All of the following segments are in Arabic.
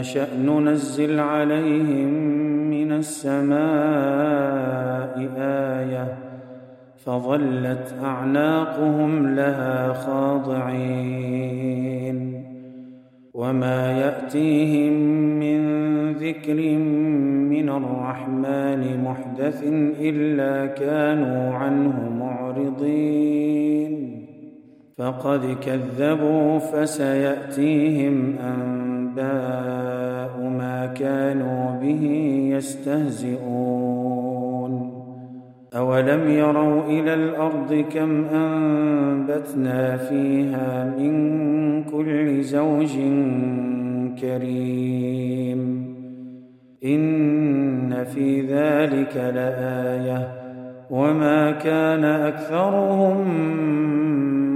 نشأ ننزل عليهم من السماء آية فظلت أعناقهم لها خاضعين وما يأتيهم من ذكر من الرحمن محدث إلا كانوا عنه معرضين فقد كذبوا فسيأتيهم أنباء ما كانوا به يستهزئون. أولم يروا إلى الأرض كم أنبتنا فيها من كل زوج كريم. إن في ذلك لآية. وما كان أكثرهم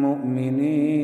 مؤمنين.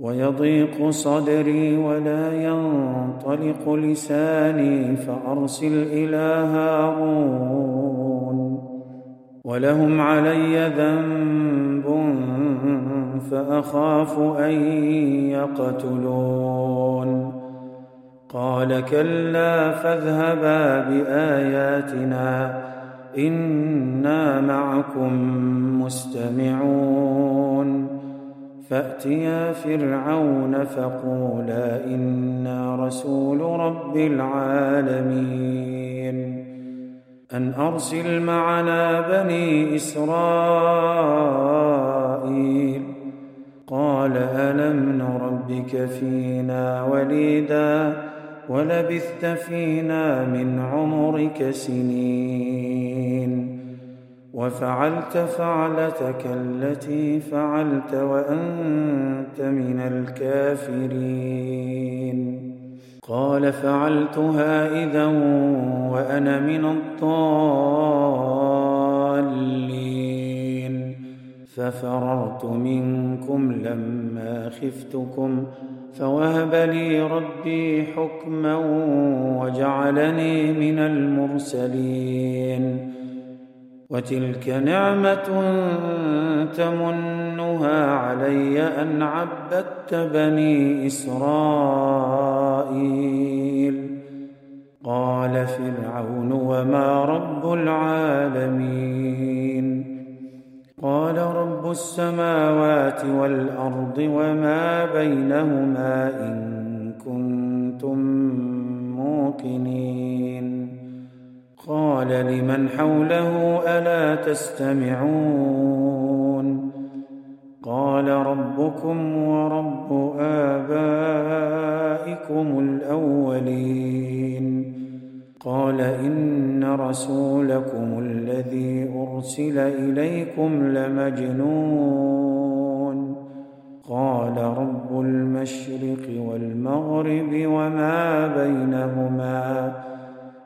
ويضيق صدري ولا ينطلق لساني فأرسل إلى هارون ولهم علي ذنب فأخاف أن يقتلون قال كلا فاذهبا بآياتنا إنا معكم مستمعون فأتيا فرعون فقولا إنا رسول رب العالمين. أن أرسل معنا بني إسرائيل. قال ألم نربك فينا وليدا ولبثت فينا من عمرك سنين. وفعلت فعلتك التي فعلت وأنت من الكافرين. قال فعلتها إذا وأنا من الضالين. ففررت منكم لما خفتكم فوهب لي ربي حكما وجعلني من المرسلين. وتلك نعمة تمنها علي أن عبدت بني إسرائيل. قال فرعون وما رب العالمين. قال رب السماوات والأرض وما بينهما إن كنتم موقنين. قال لمن حوله ألا تستمعون قال ربكم ورب آبائكم الأولين قال إن رسولكم الذي أرسل إليكم لمجنون قال رب المشرق والمغرب وما بينهما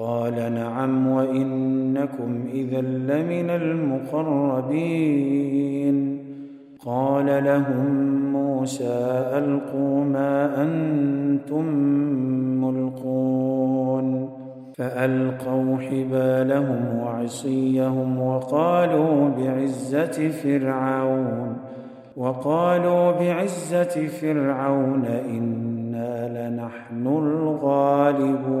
قال نعم وإنكم إذا لمن المقربين. قال لهم موسى ألقوا ما أنتم ملقون. فألقوا حبالهم وعصيهم وقالوا بعزة فرعون. وقالوا بعزة فرعون إنا لنحن الغالبون.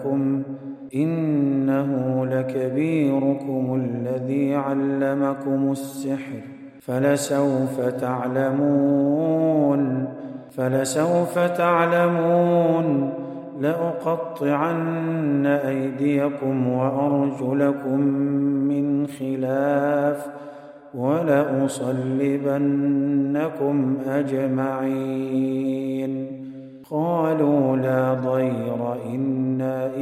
لكم إنه لكبيركم الذي علمكم السحر فلسوف تعلمون فلسوف تعلمون لأقطعن أيديكم وأرجلكم من خلاف ولأصلبنكم أجمعين قالوا لا ضير إنا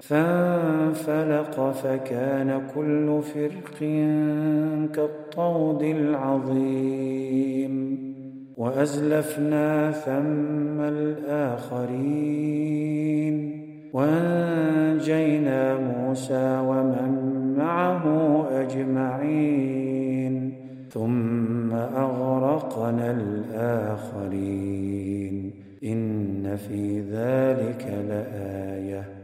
فانفلق فكان كل فرق كالطود العظيم وأزلفنا ثم الآخرين وأنجينا موسى ومن معه أجمعين ثم أغرقنا الآخرين إن في ذلك لآية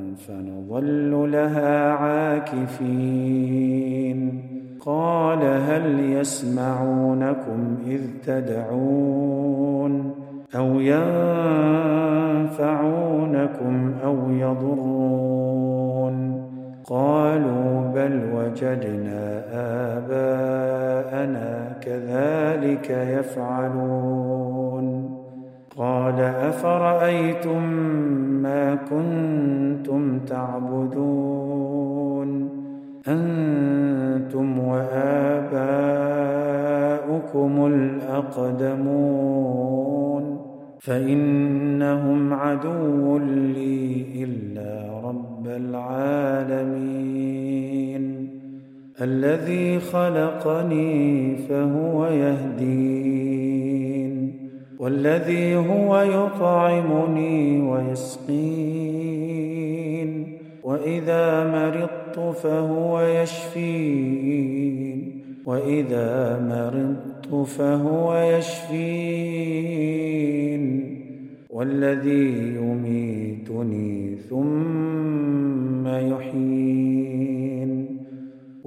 فنظل لها عاكفين. قال هل يسمعونكم إذ تدعون أو ينفعونكم أو يضرون؟ قالوا بل وجدنا آباءنا كذلك يفعلون. قال أفرأيتم ما كنتم تعبدون؟ أنتم وآباؤكم الأقدمون. فإنهم عدو لي إلا رب العالمين. الذي خلقني فهو يهدين. والذي هو يطعمني ويسقين وإذا مرضت فهو يشفين وإذا مرضت فهو يشفين. والذي يميتني ثم يحيين.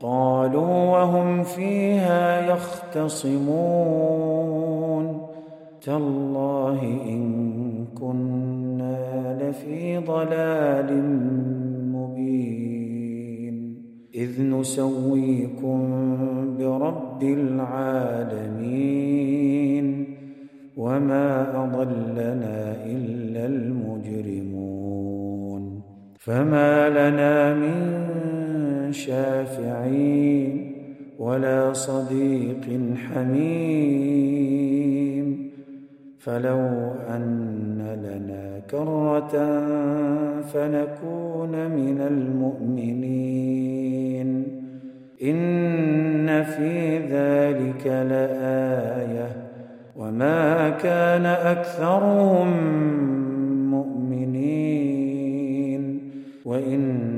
قالوا وهم فيها يختصمون. تالله إن كنا لفي ضلال مبين. إذ نسويكم برب العالمين. وما أضلنا إلا المجرمون. فما لنا من شافعين ولا صديق حميم فلو أن لنا كرة فنكون من المؤمنين إن في ذلك لآية وما كان أكثرهم مؤمنين وإن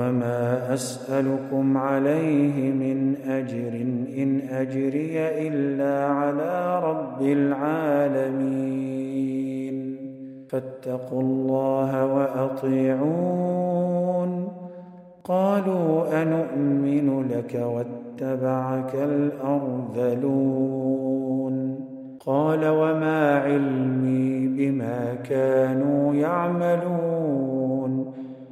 وما اسالكم عليه من اجر ان اجري الا على رب العالمين فاتقوا الله واطيعون قالوا انومن لك واتبعك الارذلون قال وما علمي بما كانوا يعملون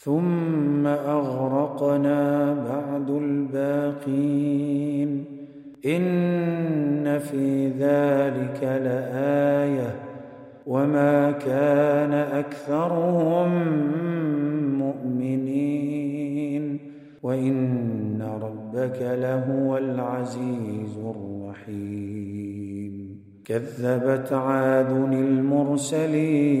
ثم اغرقنا بعد الباقين ان في ذلك لايه وما كان اكثرهم مؤمنين وان ربك لهو العزيز الرحيم كذبت عاد المرسلين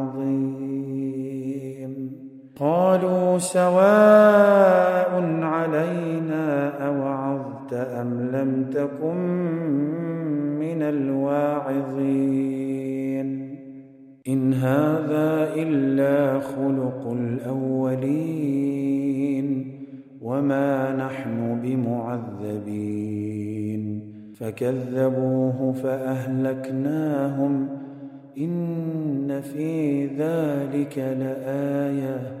قالوا سواء علينا أوعظت أم لم تكن من الواعظين. إن هذا إلا خلق الأولين وما نحن بمعذبين. فكذبوه فأهلكناهم. إن في ذلك لآية.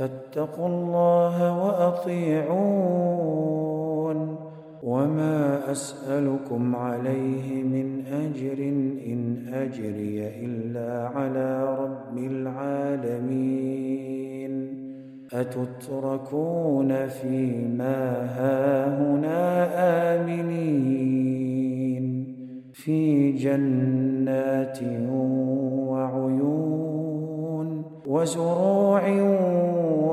فاتقوا الله وأطيعون. وما أسألكم عليه من أجر إن أجري إلا على رب العالمين. أتتركون فيما هاهنا آمنين. في جنات وعيون وزروع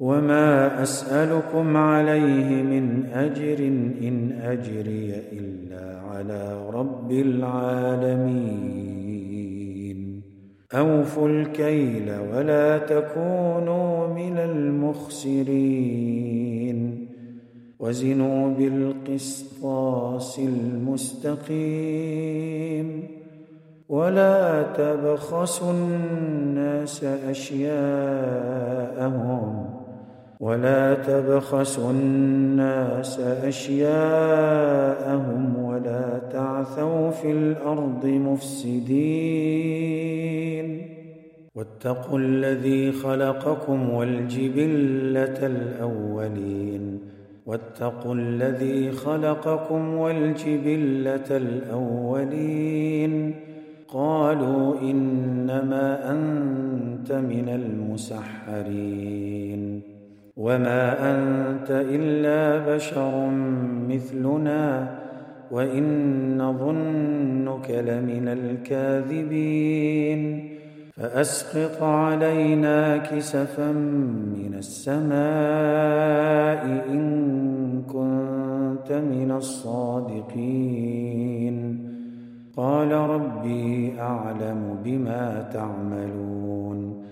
وما اسالكم عليه من اجر ان اجري الا على رب العالمين اوفوا الكيل ولا تكونوا من المخسرين وزنوا بالقسطاس المستقيم ولا تبخسوا الناس اشياءهم ولا تبخسوا الناس أشياءهم ولا تعثوا في الأرض مفسدين. واتقوا الذي خلقكم والجبلة الأولين. واتقوا الذي خلقكم والجبلة الأولين. قالوا إنما أنت من المسحرين. وما انت الا بشر مثلنا وان نظنك لمن الكاذبين فاسقط علينا كسفا من السماء ان كنت من الصادقين قال ربي اعلم بما تعملون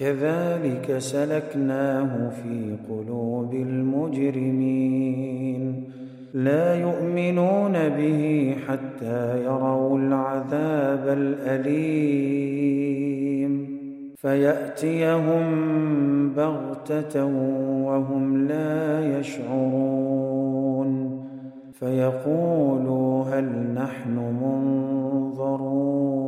كذلك سلكناه في قلوب المجرمين. لا يؤمنون به حتى يروا العذاب الأليم. فيأتيهم بغتة وهم لا يشعرون. فيقولوا هل نحن منظرون.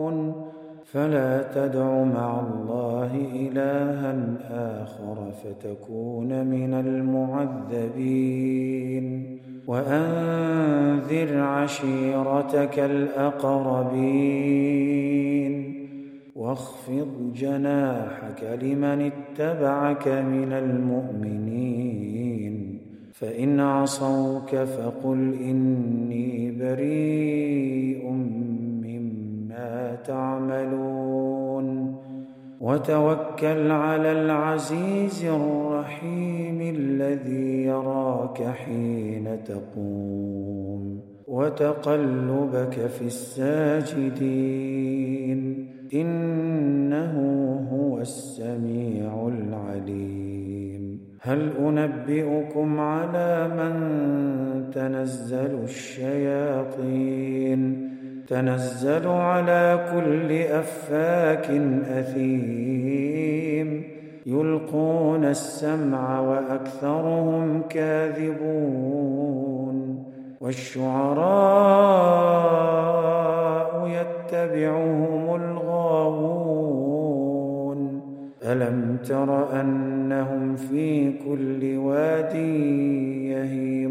فلا تدع مع الله إلها آخر فتكون من المعذبين. وأنذر عشيرتك الأقربين. واخفض جناحك لمن اتبعك من المؤمنين. فإن عصوك فقل إني بريء تعملون. وتوكل على العزيز الرحيم الذي يراك حين تقوم. وتقلبك في الساجدين. إنه هو السميع العليم. هل أنبئكم على من تنزل الشياطين؟ تنزل على كل أفاك أثيم. يلقون السمع وأكثرهم كاذبون. والشعراء يتبعهم الغاوون. ألم تر أنهم في كل واد يهيمون؟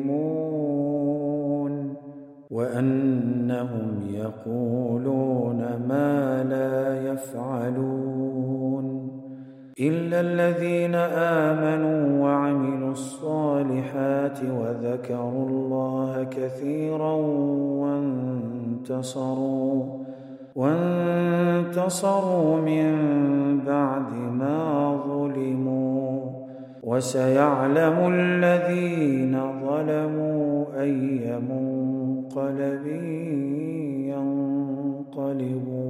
وأنهم يقولون ما لا يفعلون إلا الذين آمنوا وعملوا الصالحات وذكروا الله كثيرا وانتصروا وانتصروا من بعد ما ظلموا وسيعلم الذين ظلموا أي منقلب ينقلبون